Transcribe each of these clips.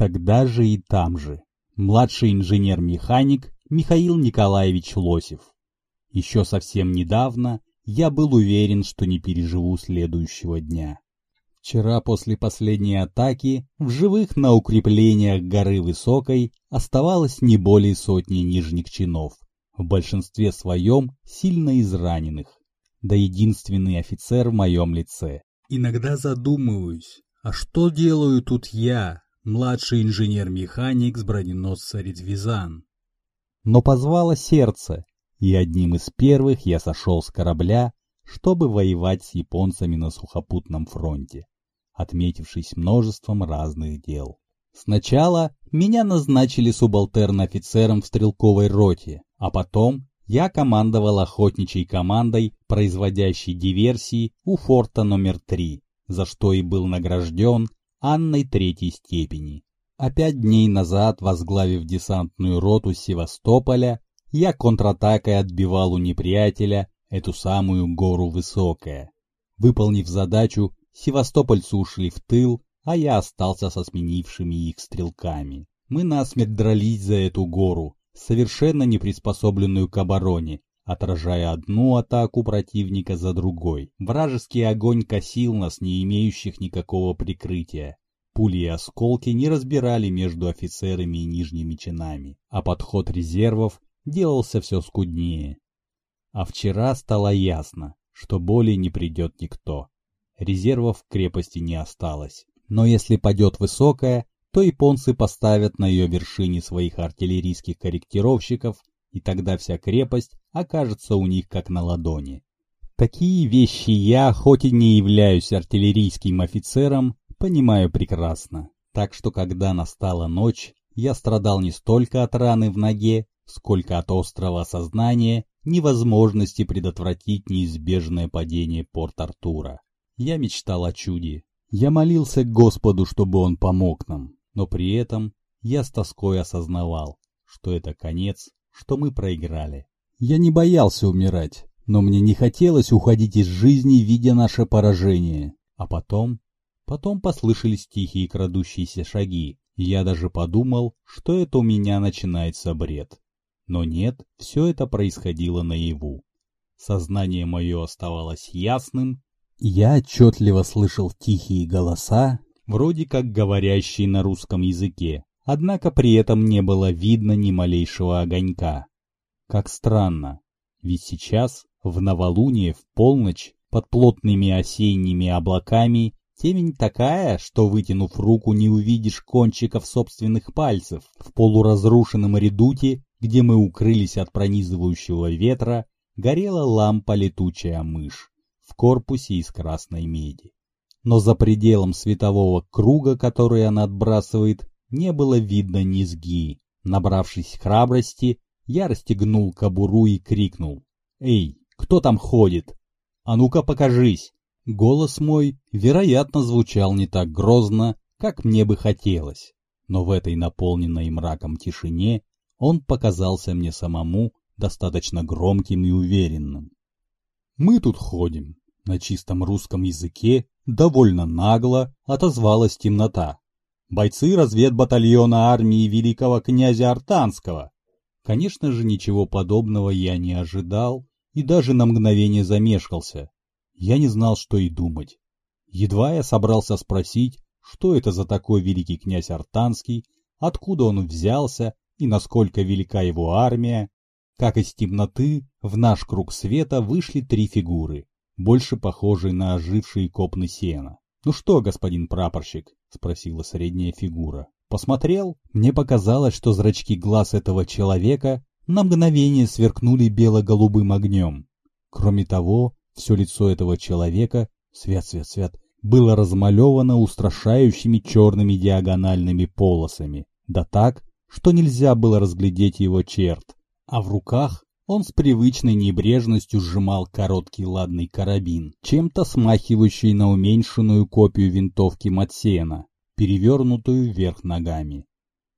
Тогда же и там же. Младший инженер-механик Михаил Николаевич Лосев. Еще совсем недавно я был уверен, что не переживу следующего дня. Вчера после последней атаки в живых на укреплениях горы Высокой оставалось не более сотни нижних чинов, в большинстве своем сильно израненных, да единственный офицер в моем лице. Иногда задумываюсь, а что делаю тут я, младший инженер-механик с броненосца Редвизан? Но позвало сердце, и одним из первых я сошел с корабля, чтобы воевать с японцами на сухопутном фронте, отметившись множеством разных дел. Сначала меня назначили субалтерн-офицером в стрелковой роте, а потом я командовал охотничьей командой, производящей диверсии у форта номер 3, за что и был награжден Анной третьей степени. А пять дней назад, возглавив десантную роту Севастополя, я контратакой отбивал у неприятеля эту самую гору Высокая. Выполнив задачу, севастопольцы ушли в тыл, а я остался со сменившими их стрелками. Мы насмерть дрались за эту гору, совершенно не приспособленную к обороне, отражая одну атаку противника за другой. Вражеский огонь косил нас, не имеющих никакого прикрытия. Пули и осколки не разбирали между офицерами и нижними чинами, а подход резервов делался все скуднее. А вчера стало ясно, что более не придет никто. Резервов в крепости не осталось. Но если падет высокая, то японцы поставят на ее вершине своих артиллерийских корректировщиков, и тогда вся крепость окажется у них как на ладони. Такие вещи я, хоть и не являюсь артиллерийским офицером, понимаю прекрасно. Так что когда настала ночь, я страдал не столько от раны в ноге, сколько от острого осознания невозможности предотвратить неизбежное падение Порт-Артура. Я мечтал о чуде. Я молился Господу, чтобы он помог нам, но при этом я с тоской осознавал, что это конец, что мы проиграли. Я не боялся умирать, но мне не хотелось уходить из жизни, видя наше поражение. А потом... Потом послышались тихие крадущиеся шаги, и я даже подумал, что это у меня начинается бред. Но нет, все это происходило наяву. Сознание мое оставалось ясным, я отчетливо слышал тихие голоса, вроде как говорящие на русском языке, однако при этом не было видно ни малейшего огонька. Как странно, ведь сейчас, в новолуние, в полночь, под плотными осенними облаками, темень такая, что, вытянув руку, не увидишь кончиков собственных пальцев. В полуразрушенном редуте где мы укрылись от пронизывающего ветра, горела лампа летучая мышь в корпусе из красной меди. Но за пределом светового круга, который она отбрасывает, не было видно низги. Набравшись храбрости, я расстегнул кобуру и крикнул. «Эй, кто там ходит? А ну-ка покажись!» Голос мой, вероятно, звучал не так грозно, как мне бы хотелось. Но в этой наполненной мраком тишине он показался мне самому достаточно громким и уверенным. «Мы тут ходим», — на чистом русском языке довольно нагло отозвалась темнота. «Бойцы разведбатальона армии великого князя Артанского». Конечно же, ничего подобного я не ожидал и даже на мгновение замешкался. Я не знал, что и думать. Едва я собрался спросить, что это за такой великий князь Артанский, откуда он взялся и насколько велика его армия, как из темноты в наш круг света вышли три фигуры, больше похожие на ожившие копны сена. «Ну что, господин прапорщик?» — спросила средняя фигура. «Посмотрел? Мне показалось, что зрачки глаз этого человека на мгновение сверкнули бело-голубым огнем. Кроме того, все лицо этого человека, свят-свят-свят, было размалевано устрашающими черными диагональными полосами, да так, что нельзя было разглядеть его черт, а в руках он с привычной небрежностью сжимал короткий ладный карабин, чем-то смахивающий на уменьшенную копию винтовки Матсена, перевернутую вверх ногами.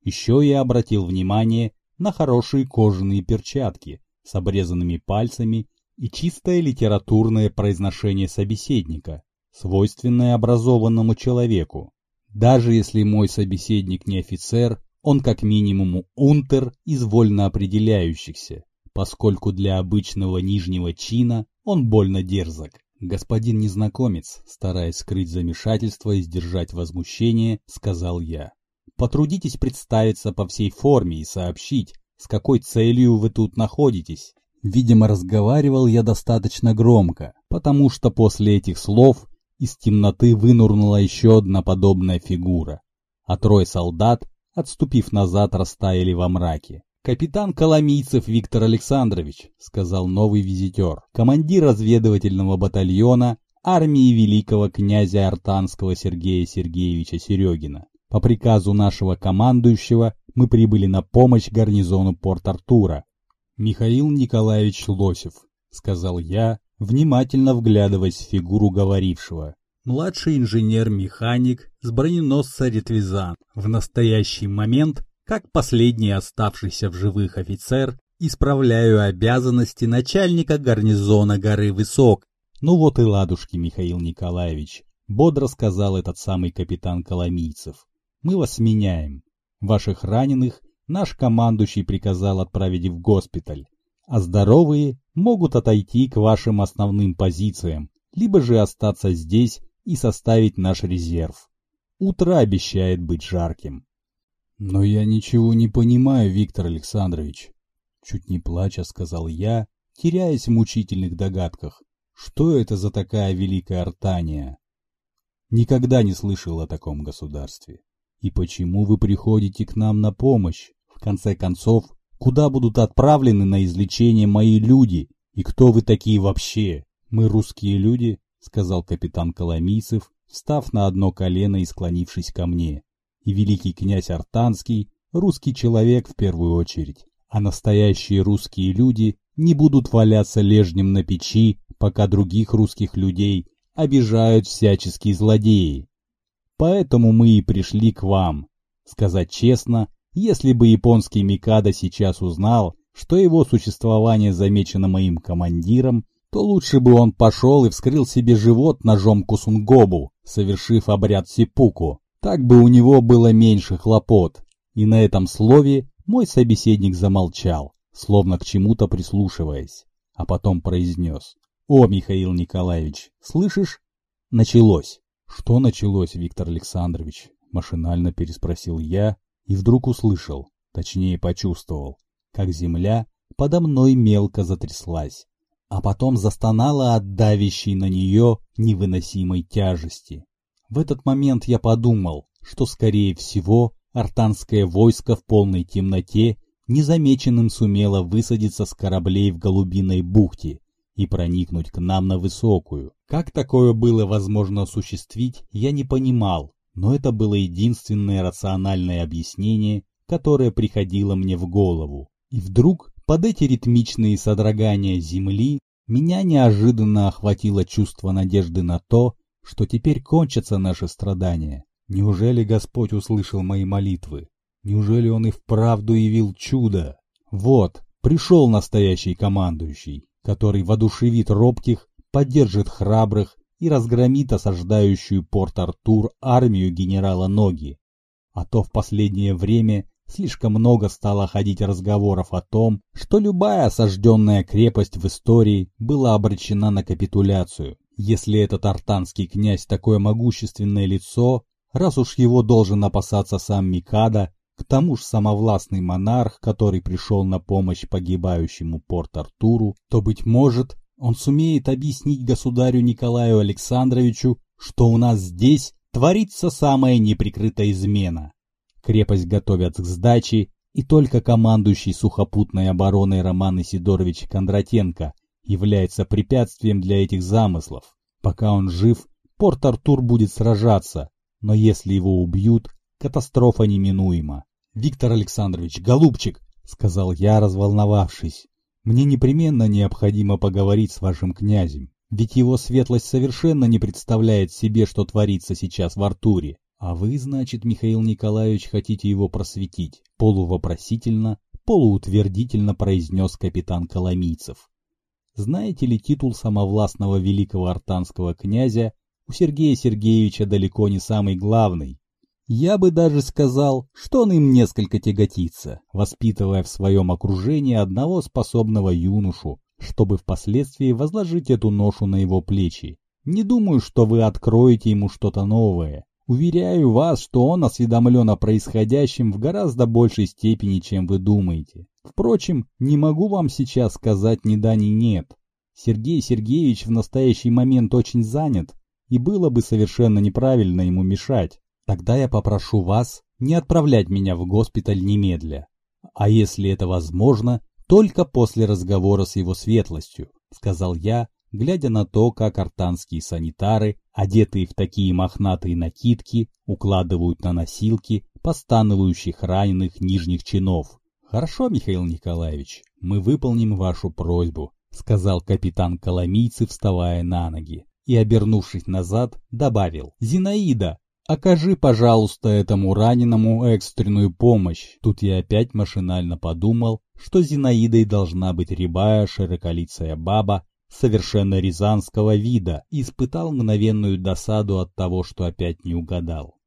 Еще я обратил внимание на хорошие кожаные перчатки с обрезанными пальцами и чистое литературное произношение собеседника, свойственное образованному человеку. Даже если мой собеседник не офицер, он как минимум унтер из вольно определяющихся, поскольку для обычного нижнего чина он больно дерзок. Господин незнакомец, стараясь скрыть замешательство и сдержать возмущение, сказал я. Потрудитесь представиться по всей форме и сообщить, с какой целью вы тут находитесь. Видимо, разговаривал я достаточно громко, потому что после этих слов из темноты вынурнула еще одна подобная фигура, а трое солдат, отступив назад, растаяли во мраке. «Капитан Коломийцев Виктор Александрович», — сказал новый визитер, командир разведывательного батальона армии великого князя Артанского Сергея Сергеевича Серегина. По приказу нашего командующего мы прибыли на помощь гарнизону Порт-Артура. «Михаил Николаевич Лосев», — сказал я, внимательно вглядываясь в фигуру говорившего. Младший инженер-механик с броненосца «Ретвизан». В настоящий момент как последний оставшийся в живых офицер, исправляю обязанности начальника гарнизона горы Высок. Ну вот и ладушки, Михаил Николаевич, бодро сказал этот самый капитан Коломийцев. Мы вас меняем. Ваших раненых наш командующий приказал отправить в госпиталь, а здоровые могут отойти к вашим основным позициям, либо же остаться здесь и составить наш резерв. Утро обещает быть жарким. «Но я ничего не понимаю, Виктор Александрович», — чуть не плача сказал я, теряясь в мучительных догадках. «Что это за такая великая Артания?» «Никогда не слышал о таком государстве. И почему вы приходите к нам на помощь? В конце концов, куда будут отправлены на излечение мои люди? И кто вы такие вообще? Мы русские люди?» — сказал капитан Коломийцев, встав на одно колено и склонившись ко мне и великий князь Артанский – русский человек в первую очередь, а настоящие русские люди не будут валяться лежнем на печи, пока других русских людей обижают всяческие злодеи. Поэтому мы и пришли к вам. Сказать честно, если бы японский Микадо сейчас узнал, что его существование замечено моим командиром, то лучше бы он пошел и вскрыл себе живот ножом Кусунгобу, совершив обряд сипуку. Так бы у него было меньше хлопот. И на этом слове мой собеседник замолчал, словно к чему-то прислушиваясь, а потом произнес. «О, Михаил Николаевич, слышишь? Началось!» «Что началось, Виктор Александрович?» Машинально переспросил я и вдруг услышал, точнее почувствовал, как земля подо мной мелко затряслась, а потом застонала от давящей на нее невыносимой тяжести. В этот момент я подумал, что, скорее всего, артанское войско в полной темноте незамеченным сумело высадиться с кораблей в Голубиной бухте и проникнуть к нам на высокую. Как такое было возможно осуществить, я не понимал, но это было единственное рациональное объяснение, которое приходило мне в голову. И вдруг, под эти ритмичные содрогания земли, меня неожиданно охватило чувство надежды на то, что теперь кончатся наши страдания. Неужели Господь услышал мои молитвы? Неужели Он и вправду явил чудо? Вот, пришел настоящий командующий, который воодушевит робких, поддержит храбрых и разгромит осаждающую Порт-Артур армию генерала Ноги. А то в последнее время слишком много стало ходить разговоров о том, что любая осажденная крепость в истории была обречена на капитуляцию. Если этот артанский князь такое могущественное лицо, раз уж его должен опасаться сам Микада, к тому же самовластный монарх, который пришел на помощь погибающему Порт-Артуру, то, быть может, он сумеет объяснить государю Николаю Александровичу, что у нас здесь творится самая неприкрытая измена. Крепость готовят к сдаче, и только командующий сухопутной обороной Роман Исидорович Кондратенко является препятствием для этих замыслов. Пока он жив, Порт-Артур будет сражаться, но если его убьют, катастрофа неминуема. «Виктор Александрович, голубчик!» — сказал я, разволновавшись. «Мне непременно необходимо поговорить с вашим князем, ведь его светлость совершенно не представляет себе, что творится сейчас в Артуре. А вы, значит, Михаил Николаевич, хотите его просветить?» Полувопросительно, полуутвердительно произнес капитан Коломийцев. Знаете ли, титул самовластного великого артанского князя у Сергея Сергеевича далеко не самый главный. Я бы даже сказал, что он им несколько тяготится, воспитывая в своем окружении одного способного юношу, чтобы впоследствии возложить эту ношу на его плечи. Не думаю, что вы откроете ему что-то новое. Уверяю вас, что он осведомлен о происходящем в гораздо большей степени, чем вы думаете. Впрочем, не могу вам сейчас сказать ни да, ни нет. Сергей Сергеевич в настоящий момент очень занят, и было бы совершенно неправильно ему мешать. Тогда я попрошу вас не отправлять меня в госпиталь немедля. А если это возможно, только после разговора с его светлостью, сказал я, глядя на то, как артанские санитары, одетые в такие мохнатые накидки, укладывают на носилки постанывающих раненых нижних чинов. «Хорошо, Михаил Николаевич, мы выполним вашу просьбу», — сказал капитан Коломийцы, вставая на ноги. И, обернувшись назад, добавил «Зинаида, Окажи, пожалуйста, этому раненому экстренную помощь. Тут я опять машинально подумал, что Зинаидой должна быть рябая широколицая баба совершенно рязанского вида и испытал мгновенную досаду от того, что опять не угадал.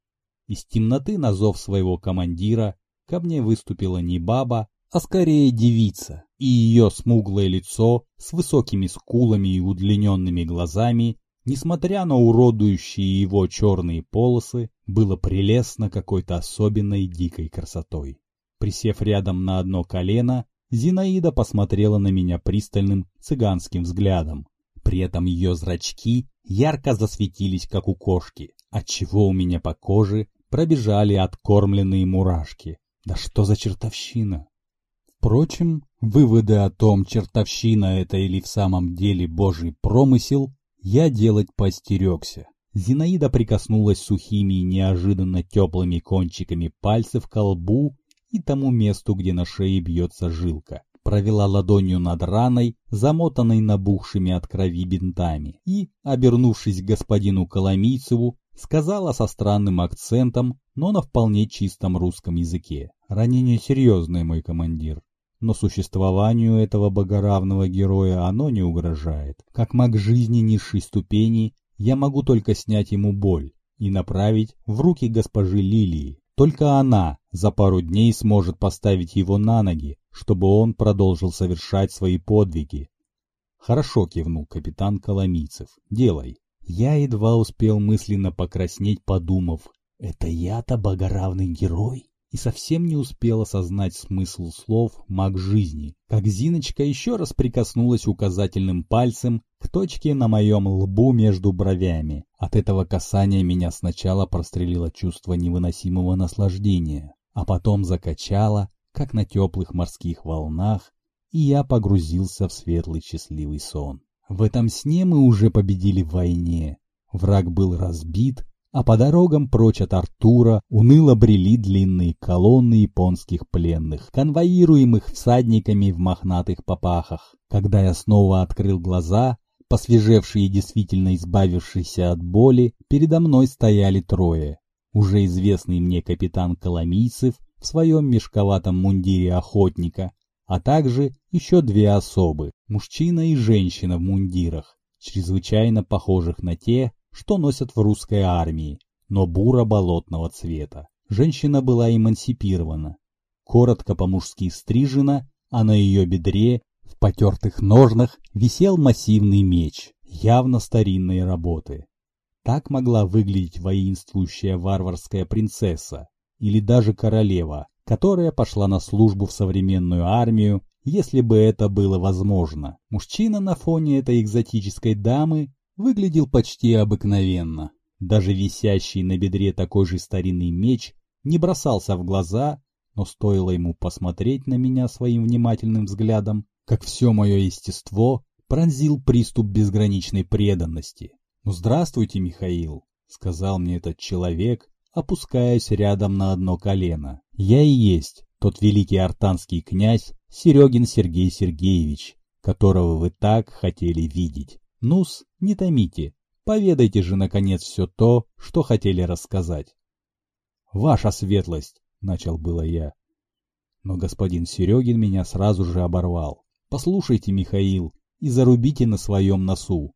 Из темноты на зов своего командира ко мне выступила не баба, а скорее девица, и ее смуглое лицо с высокими скулами и удлиненными глазами несмотря на уродующие его черные полосы, было прелестно какой-то особенной дикой красотой. Присев рядом на одно колено, Зинаида посмотрела на меня пристальным цыганским взглядом. При этом ее зрачки ярко засветились, как у кошки, отчего у меня по коже пробежали откормленные мурашки. Да что за чертовщина! Впрочем, выводы о том, чертовщина это или в самом деле божий промысел, я делать постерегся. Зинаида прикоснулась сухими и неожиданно теплыми кончиками пальцев к колбу и тому месту, где на шее бьется жилка. Провела ладонью над раной, замотанной набухшими от крови бинтами, и, обернувшись к господину Коломийцеву, сказала со странным акцентом, но на вполне чистом русском языке. «Ранение серьезное, мой командир но существованию этого богоравного героя оно не угрожает. Как маг жизни низшей ступени, я могу только снять ему боль и направить в руки госпожи Лилии. Только она за пару дней сможет поставить его на ноги, чтобы он продолжил совершать свои подвиги. Хорошо кивнул капитан Коломийцев. Делай. Я едва успел мысленно покраснеть, подумав, это я-то богоравный герой? и совсем не успел осознать смысл слов «маг жизни», как Зиночка еще раз прикоснулась указательным пальцем к точке на моем лбу между бровями. От этого касания меня сначала прострелило чувство невыносимого наслаждения, а потом закачало, как на теплых морских волнах, и я погрузился в светлый счастливый сон. В этом сне мы уже победили в войне. Враг был разбит, а по дорогам прочь от Артура уныло брели длинные колонны японских пленных, конвоируемых всадниками в мохнатых попахах. Когда я снова открыл глаза, посвежевшие и действительно избавившиеся от боли, передо мной стояли трое. Уже известный мне капитан Коломийцев в своем мешковатом мундире охотника, а также еще две особы, мужчина и женщина в мундирах, чрезвычайно похожих на те, что носят в русской армии, но буро-болотного цвета. Женщина была эмансипирована, коротко по-мужски стрижена, а на ее бедре в потертых ножнах висел массивный меч, явно старинной работы. Так могла выглядеть воинствующая варварская принцесса или даже королева, которая пошла на службу в современную армию, если бы это было возможно. Мужчина на фоне этой экзотической дамы выглядел почти обыкновенно. Даже висящий на бедре такой же старинный меч не бросался в глаза, но стоило ему посмотреть на меня своим внимательным взглядом, как все мое естество пронзил приступ безграничной преданности. «Ну, здравствуйте, Михаил», — сказал мне этот человек, опускаясь рядом на одно колено. «Я и есть тот великий артанский князь Серегин Сергей Сергеевич, которого вы так хотели видеть. Нус, не томите, поведайте же, наконец, все то, что хотели рассказать. «Ваша светлость!» — начал было я. Но господин Серегин меня сразу же оборвал. «Послушайте, Михаил, и зарубите на своем носу.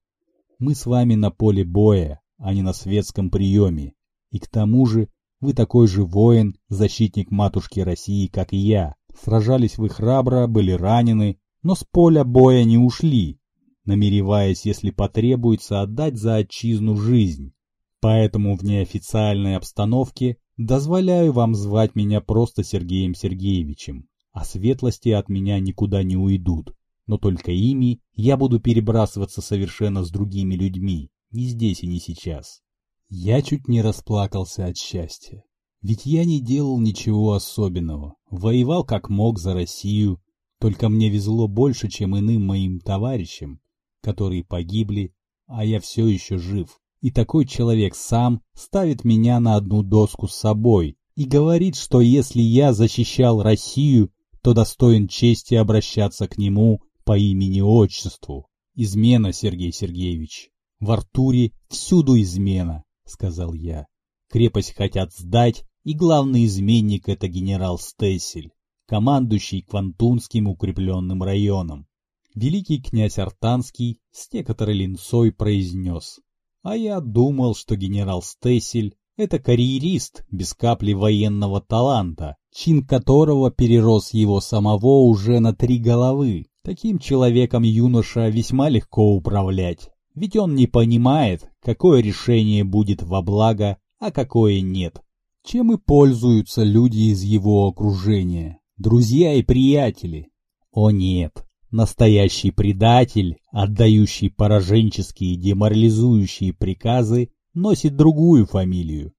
Мы с вами на поле боя, а не на светском приеме. И к тому же Вы такой же воин, защитник матушки России, как и я. Сражались вы храбро, были ранены, но с поля боя не ушли, намереваясь, если потребуется, отдать за отчизну жизнь. Поэтому в неофициальной обстановке дозволяю вам звать меня просто Сергеем Сергеевичем, а светлости от меня никуда не уйдут. Но только ими я буду перебрасываться совершенно с другими людьми, не здесь и не сейчас. Я чуть не расплакался от счастья. Ведь я не делал ничего особенного, воевал как мог за Россию, только мне везло больше, чем иным моим товарищам, которые погибли, а я все еще жив. И такой человек сам ставит меня на одну доску с собой и говорит, что если я защищал Россию, то достоин чести обращаться к нему по имени-отчеству. Измена, Сергей Сергеевич. В Артуре всюду измена, сказал я. Крепость хотят сдать, и главный изменник это генерал Стессель, командующий Квантунским укрепленным районом. Великий князь Артанский с некоторой линцой произнес. А я думал, что генерал Стессель — это карьерист без капли военного таланта, чин которого перерос его самого уже на три головы. Таким человеком юноша весьма легко управлять, ведь он не понимает, какое решение будет во благо, а какое нет. Чем и пользуются люди из его окружения, друзья и приятели. О нет, Настоящий предатель, отдающий пораженческие деморализующие приказы, носит другую фамилию.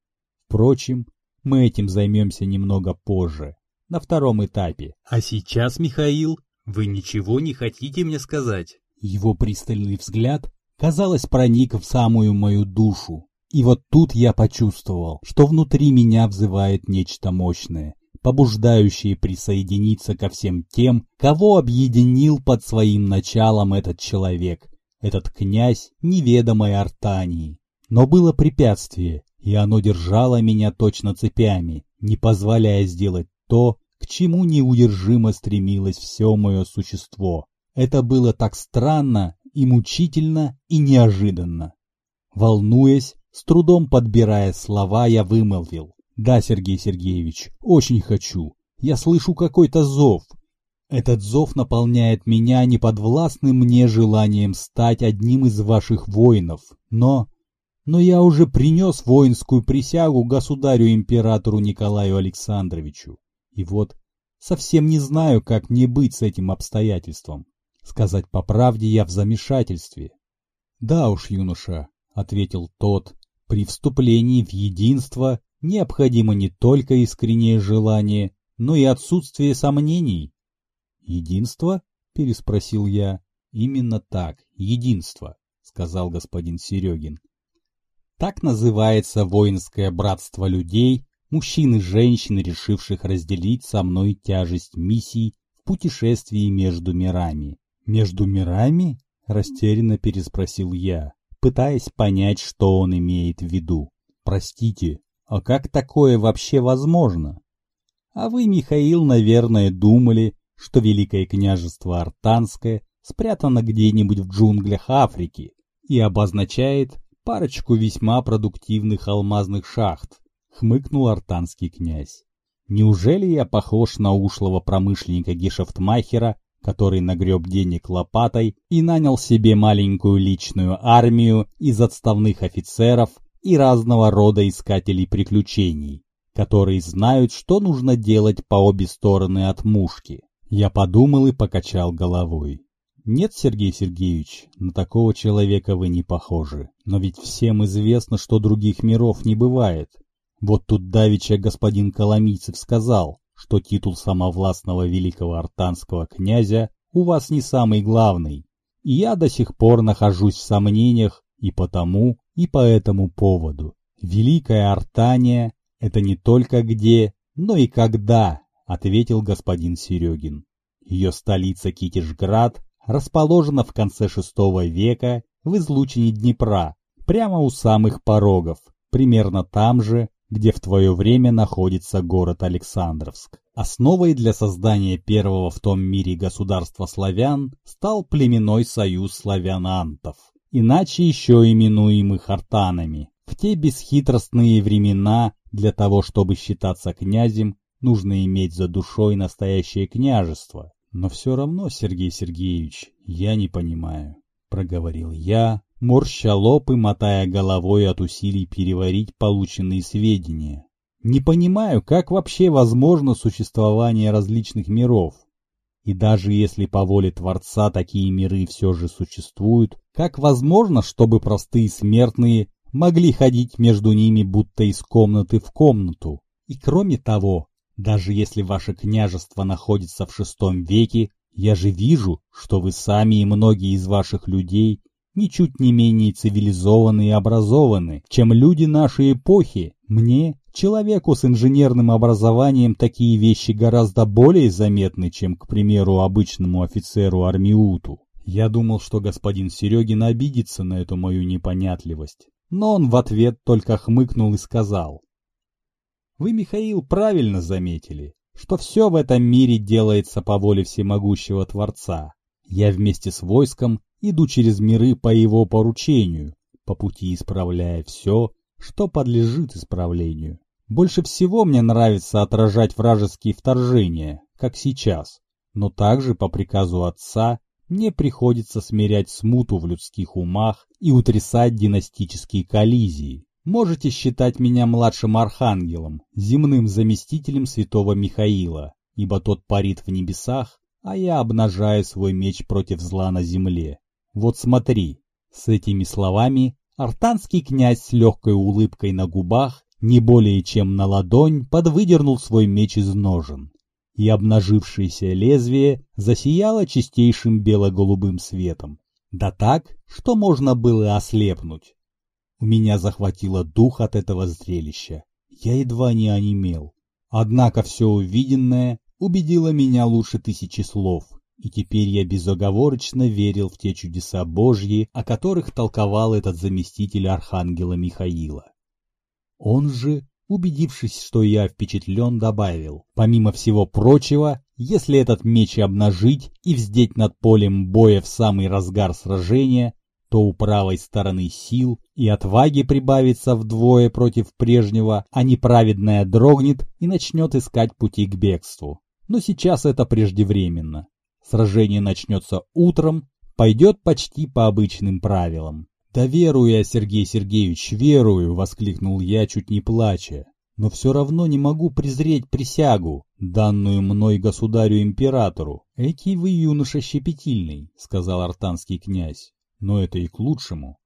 Впрочем, мы этим займемся немного позже, на втором этапе. А сейчас, Михаил, вы ничего не хотите мне сказать? Его пристальный взгляд, казалось, проник в самую мою душу. И вот тут я почувствовал, что внутри меня взывает нечто мощное, побуждающие присоединиться ко всем тем, кого объединил под своим началом этот человек, этот князь неведомой Артании. Но было препятствие, и оно держало меня точно цепями, не позволяя сделать то, к чему неудержимо стремилось все мое существо. Это было так странно и мучительно и неожиданно. Волнуясь, с трудом подбирая слова, я вымолвил. Да, Сергей Сергеевич, очень хочу. Я слышу какой-то зов. Этот зов наполняет меня неподвластным мне желанием стать одним из ваших воинов. Но... Но я уже принес воинскую присягу государю-императору Николаю Александровичу. И вот совсем не знаю, как мне быть с этим обстоятельством. Сказать по правде я в замешательстве. Да уж, юноша, — ответил тот, — при вступлении в единство необходимо не только искреннее желание, но и отсутствие сомнений. «Единство?» — переспросил я. «Именно так, единство», — сказал господин Серегин. Так называется воинское братство людей, мужчин и женщин, решивших разделить со мной тяжесть миссий в путешествии между мирами. «Между мирами?» — растерянно переспросил я, пытаясь понять, что он имеет в виду. «Простите, а как такое вообще возможно? А вы, Михаил, наверное, думали, что Великое княжество Артанское спрятано где-нибудь в джунглях Африки и обозначает парочку весьма продуктивных алмазных шахт, хмыкнул артанский князь. Неужели я похож на ушлого промышленника Гешефтмахера, который нагреб денег лопатой и нанял себе маленькую личную армию из отставных офицеров и разного рода искателей приключений, которые знают, что нужно делать по обе стороны от мушки. Я подумал и покачал головой. Нет, Сергей Сергеевич, на такого человека вы не похожи. Но ведь всем известно, что других миров не бывает. Вот тут давеча господин Коломийцев сказал, что титул самовластного великого артанского князя у вас не самый главный. И я до сих пор нахожусь в сомнениях и потому, и по этому поводу. Великая Артания — это не только где, но и когда, ответил господин Серегин. Ее столица Китежград расположена в конце VI века в излучине Днепра, прямо у самых порогов, примерно там же, где в твое время находится город Александровск. Основой для создания первого в том мире государства славян стал племенной союз славян-антов иначе еще именуемых артанами. В те бесхитростные времена для того, чтобы считаться князем, нужно иметь за душой настоящее княжество. Но все равно, Сергей Сергеевич, я не понимаю, — проговорил я, морща лоб и мотая головой от усилий переварить полученные сведения. Не понимаю, как вообще возможно существование различных миров. И даже если по воле Творца такие миры все же существуют, как возможно, чтобы простые смертные могли ходить между ними будто из комнаты в комнату? И кроме того, даже если ваше княжество находится в шестом веке, я же вижу, что вы сами и многие из ваших людей ничуть не менее цивилизованы и образованы, чем люди нашей эпохи. Мне, человеку с инженерным образованием, такие вещи гораздо более заметны, чем, к примеру, обычному офицеру Армиуту. Я думал, что господин Серегин обидится на эту мою непонятливость, но он в ответ только хмыкнул и сказал. «Вы, Михаил, правильно заметили, что все в этом мире делается по воле всемогущего Творца. Я вместе с войском иду через миры по его поручению, по пути исправляя все, что подлежит исправлению. Больше всего мне нравится отражать вражеские вторжения, как сейчас, но также по приказу отца мне приходится смирять смуту в людских умах и утрясать династические коллизии. Можете считать меня младшим архангелом, земным заместителем святого Михаила, ибо тот парит в небесах, а я обнажаю свой меч против зла на земле. Вот смотри. С этими словами артанский князь с легкой улыбкой на губах, не более чем на ладонь, подвыдернул свой меч из ножен. И обнажившееся лезвие засияло чистейшим бело-голубым светом. Да так, что можно было ослепнуть. У меня захватило дух от этого зрелища. Я едва не онемел. Однако все увиденное убедило меня лучше тысячи слов, и теперь я безоговорочно верил в те чудеса Божьи, о которых толковал этот заместитель архангела Михаила. Он же, убедившись, что я впечатлен, добавил, помимо всего прочего, если этот меч обнажить и вздеть над полем боя в самый разгар сражения, то у правой стороны сил и отваги прибавится вдвое против прежнего, а неправедная дрогнет и начнет искать пути к бегству. Но сейчас это преждевременно. Сражение начнется утром, пойдет почти по обычным правилам. «Да верую я, Сергей Сергеевич, верую!» — воскликнул я, чуть не плача. «Но все равно не могу презреть присягу, данную мной государю-императору. Экий вы юноша щепетильный», — сказал артанский князь. «Но это и к лучшему.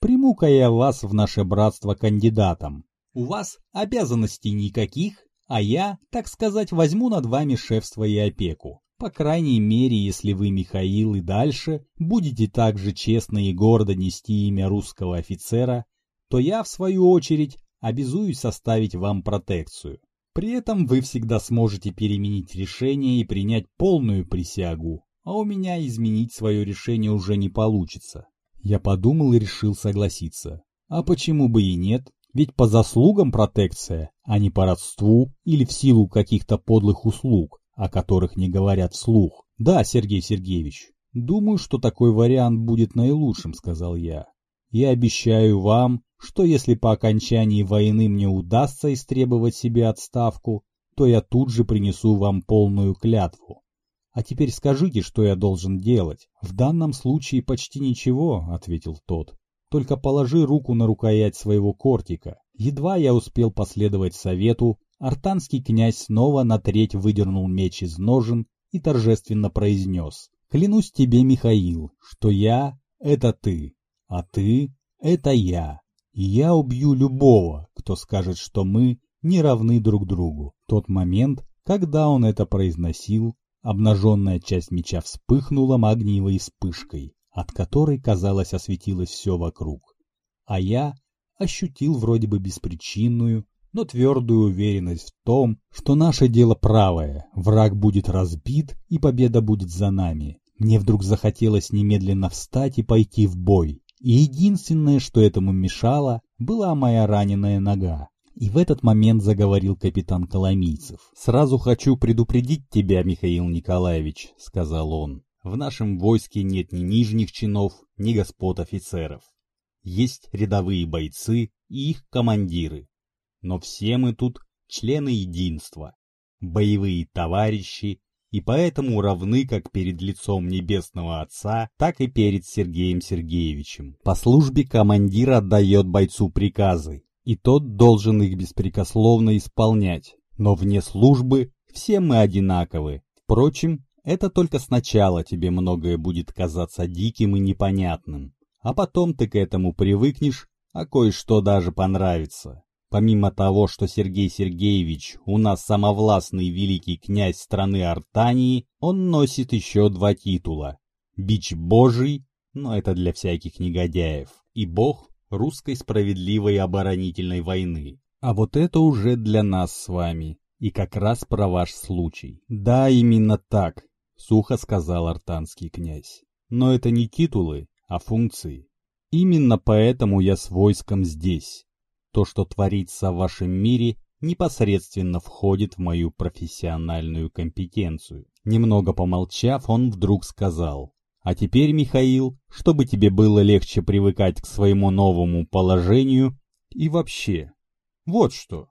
Приму-ка я вас в наше братство кандидатом. У вас обязанностей никаких, а я, так сказать, возьму над вами шефство и опеку. По крайней мере, если вы, Михаил, и дальше будете так же честно и гордо нести имя русского офицера, то я, в свою очередь, обязуюсь составить вам протекцию. При этом вы всегда сможете переменить решение и принять полную присягу, а у меня изменить свое решение уже не получится. Я подумал и решил согласиться. А почему бы и нет? Ведь по заслугам протекция, а не по родству или в силу каких-то подлых услуг о которых не говорят вслух. Да, Сергей Сергеевич, думаю, что такой вариант будет наилучшим, сказал я. И обещаю вам, что если по окончании войны мне удастся истребовать себе отставку, то я тут же принесу вам полную клятву. А теперь скажите, что я должен делать? В данном случае почти ничего, ответил тот. Только положи руку на рукоять своего кортика. Едва я успел последовать совету, Артанский князь снова на треть выдернул меч из ножен и торжественно произнес. «Клянусь тебе, Михаил, что я — это ты, а ты — это я, и я убью любого, кто скажет, что мы не равны друг другу». В тот момент, когда он это произносил, обнаженная часть меча вспыхнула магниевой вспышкой, от которой, казалось, осветилось все вокруг. А я ощутил вроде бы беспричинную, но твердую уверенность в том, что наше дело правое, враг будет разбит и победа будет за нами. Мне вдруг захотелось немедленно встать и пойти в бой. И единственное, что этому мешало, была моя раненая нога. И в этот момент заговорил капитан Коломийцев. «Сразу хочу предупредить тебя, Михаил Николаевич», — сказал он. «В нашем войске нет ни нижних чинов, ни господ офицеров. Есть рядовые бойцы, и их командиры. Но все мы тут члены единства, боевые товарищи, и поэтому равны как перед лицом Небесного Отца, так и перед Сергеем Сергеевичем. По службе командир отдает бойцу приказы, и тот должен их беспрекословно исполнять. Но вне службы все мы одинаковы. Впрочем, это только сначала тебе многое будет казаться диким и непонятным, а потом ты к этому привыкнешь, а кое-что даже понравится. Помимо того, что Сергей Сергеевич у нас самовластный великий князь страны Артании, он носит еще два титула. Бич Божий, но это для всяких негодяев, и Бог русской справедливой оборонительной войны. А вот это уже для нас с вами, и как раз про ваш случай. Да, именно так, сухо сказал артанский князь. Но это не титулы, а функции. Именно поэтому я с войском здесь. То, что творится в вашем мире, непосредственно входит в мою профессиональную компетенцию. Немного помолчав, он вдруг сказал, «А теперь, Михаил, чтобы тебе было легче привыкать к своему новому положению и вообще. Вот что,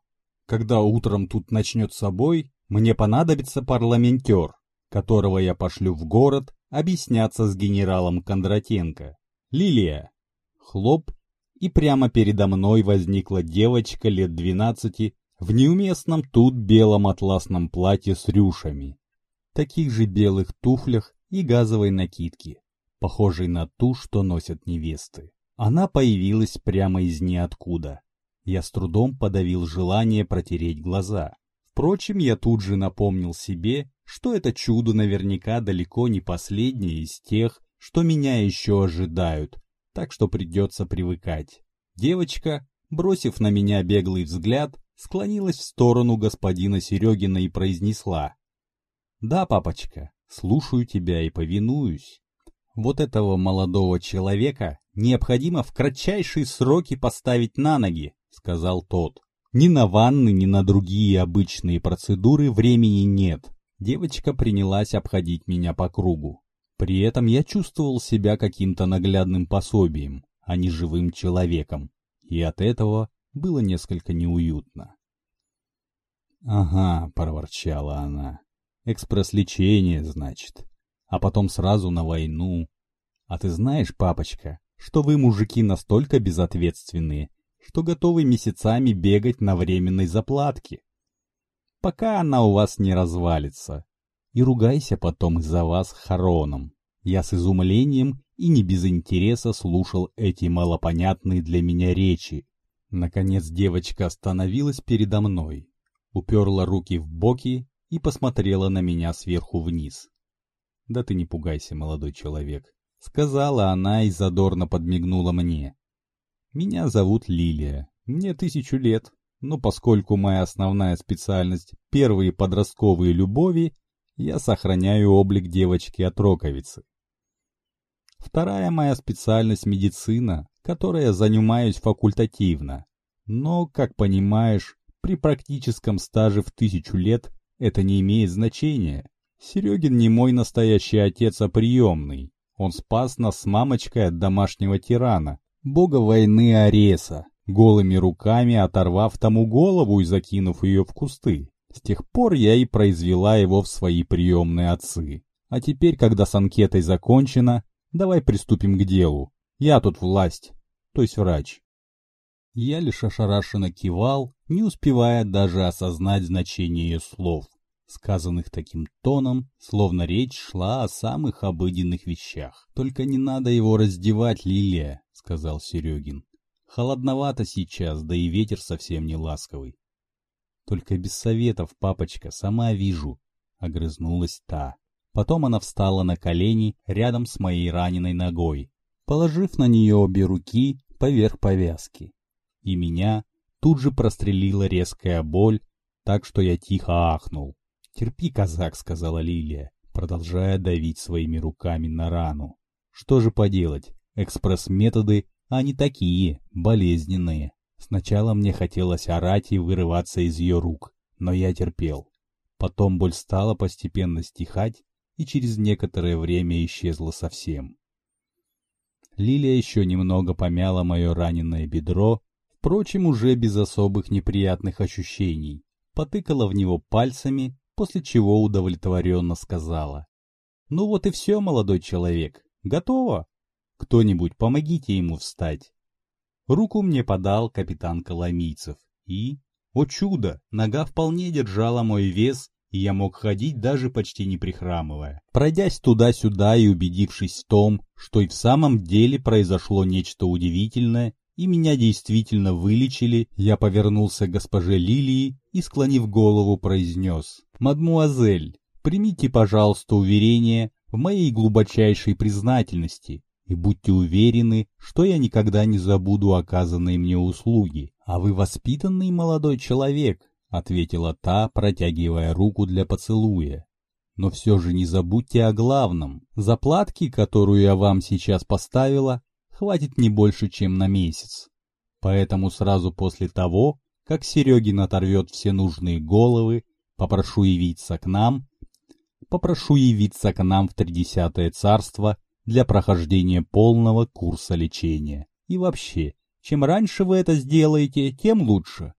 когда утром тут начнет собой, мне понадобится парламентер, которого я пошлю в город объясняться с генералом Кондратенко. Лилия!» Хлоп, и прямо передо мной возникла девочка лет двенадцати в неуместном тут белом атласном платье с рюшами, таких же белых туфлях и газовой накидке, похожей на ту, что носят невесты. Она появилась прямо из ниоткуда. Я с трудом подавил желание протереть глаза. Впрочем, я тут же напомнил себе, что это чудо наверняка далеко не последнее из тех, что меня еще ожидают, так что придется привыкать. Девочка, бросив на меня беглый взгляд, склонилась в сторону господина Серегина и произнесла. «Да, папочка, слушаю тебя и повинуюсь. Вот этого молодого человека необходимо в кратчайшие сроки поставить на ноги», — сказал тот. «Ни на ванны, ни на другие обычные процедуры времени нет». Девочка принялась обходить меня по кругу. При этом я чувствовал себя каким-то наглядным пособием, а не живым человеком, и от этого было несколько неуютно. «Ага», — проворчала она, — «экспресс-лечение, значит, а потом сразу на войну. А ты знаешь, папочка, что вы, мужики, настолько безответственные, что готовы месяцами бегать на временной заплатке, пока она у вас не развалится, и ругайся потом из-за вас хороном. Я с изумлением и не без интереса слушал эти малопонятные для меня речи. Наконец девочка остановилась передо мной, уперла руки в боки и посмотрела на меня сверху вниз. «Да ты не пугайся, молодой человек», — сказала она и задорно подмигнула мне. «Меня зовут Лилия, мне тысячу лет, но поскольку моя основная специальность — первые подростковые любови, я сохраняю облик девочки-отроковицы. Вторая моя специальность — медицина, которой я занимаюсь факультативно. Но, как понимаешь, при практическом стаже в тысячу лет это не имеет значения. Серегин не мой настоящий отец, а приемный. Он спас нас с мамочкой от домашнего тирана, бога войны Ареса, голыми руками оторвав тому голову и закинув ее в кусты. С тех пор я и произвела его в свои приемные отцы. А теперь, когда с анкетой закончено, давай приступим к делу. Я тут власть, то есть врач. Я лишь ошарашенно кивал, не успевая даже осознать значение ее слов, сказанных таким тоном, словно речь шла о самых обыденных вещах. «Только не надо его раздевать, Лилия», — сказал Серегин. Холодновато сейчас, да и ветер совсем не ласковый. Только без советов, папочка, сама вижу, — огрызнулась та. Потом она встала на колени рядом с моей раненой ногой, положив на нее обе руки поверх повязки. И меня тут же прострелила резкая боль, так что я тихо ахнул. «Терпи, казак», — сказала Лилия, продолжая давить своими руками на рану. «Что же поделать? Экспресс-методы они такие, болезненные. Сначала мне хотелось орать и вырываться из ее рук, но я терпел. Потом боль стала постепенно стихать, и через некоторое время исчезла совсем. Лилия еще немного помяла мое раненое бедро, Впрочем, уже без особых неприятных ощущений. Потыкала в него пальцами, после чего удовлетворенно сказала. «Ну вот и все, молодой человек. Готово? Кто-нибудь помогите ему встать». Руку мне подал капитан Коломийцев, и, о чудо, нога вполне держала мой вес, и я мог ходить даже почти не прихрамывая. Пройдясь туда-сюда и убедившись в том, что и в самом деле произошло нечто удивительное, и меня действительно вылечили, я повернулся к госпоже Лилии и, склонив голову, произнес «Мадмуазель, примите, пожалуйста, уверение в моей глубочайшей признательности и будьте уверены, что я никогда не забуду оказанные мне услуги. А вы воспитанный молодой человек, — ответила та, протягивая руку для поцелуя. Но все же не забудьте о главном. Заплатки, которую я вам сейчас поставила, хватит не больше, чем на месяц. Поэтому сразу после того, как Серегин оторвет все нужные головы, попрошу явиться к нам, попрошу явиться к нам в Тридесятое царство для прохождения полного курса лечения. И вообще, чем раньше вы это сделаете, тем лучше.